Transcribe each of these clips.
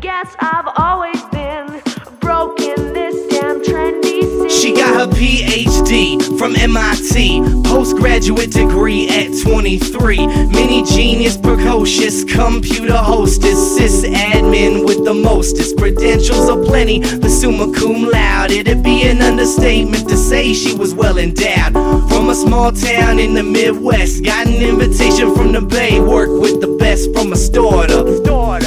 guess I've always been broke in this damn trendy city. She got her PhD from MIT, postgraduate degree at 23. Mini genius, precocious, computer hostess, sysadmin with the mostest. Credentials are plenty, the summa cum laude. It'd be an understatement to say she was well endowed. From a small town in the Midwest, got an invitation from the Bay. Work with the best from a startup. Destined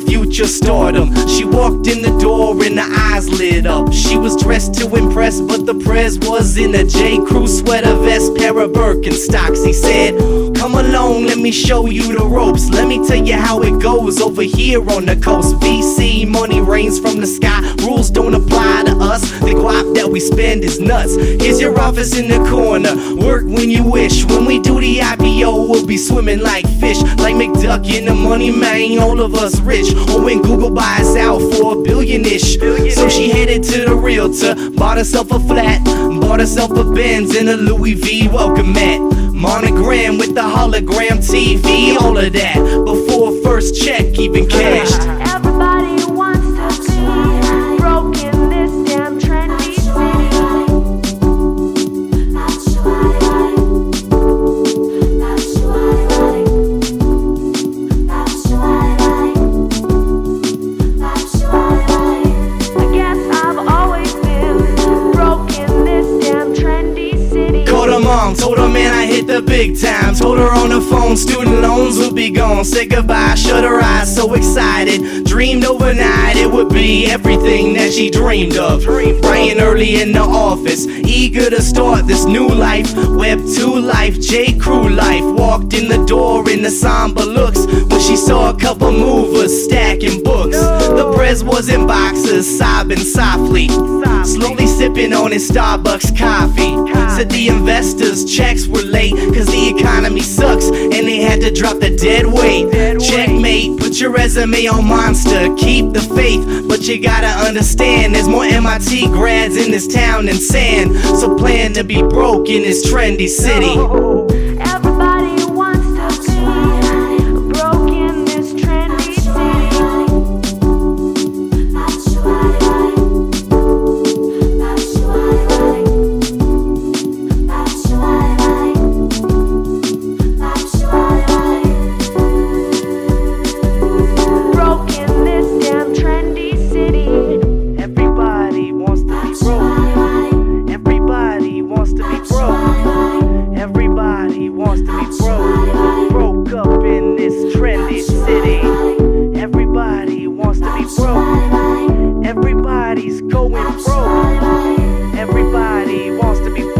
future stardom. She walked in the door and her eyes lit up. She was dressed to impress, but the prez was in a J. Crew sweater vest, pair of Birkenstocks. He said, Along, let me show you the ropes. Let me tell you how it goes over here on the coast. VC money rains from the sky. Rules don't apply to us. The guap that we spend is nuts. Here's your office in the corner. Work when you wish. When we do the IPO, we'll be swimming like fish. Like McDuck in the money, man. All of us rich. Oh, or when Google buys out for a billion ish. Bought herself a flat. Bought herself a Benz and a Louis V. Welcome mat. Monogram with the hologram TV. All of that before first check even cashed. Told her man I hit the big time. Told her on the phone student loans would be gone. Said goodbye, shut her eyes, so excited. Dreamed overnight it would be everything that she dreamed of. Brian early in the office, eager to start this new life. Web 2 life, J. Crew life. Walked in the door in the somber looks when she saw a couple movers stacking books. The press was in boxes, sobbing softly. Slowly sipping on his Starbucks coffee. Said the investors' checks were late, cause the economy sucks, and they had to drop the dead weight. Checkmate, put your resume on Monster, keep the faith, but you gotta understand there's more MIT grads in this town than sand. So plan to be broke in this trendy city. Everybody's going broke. Everybody wants to be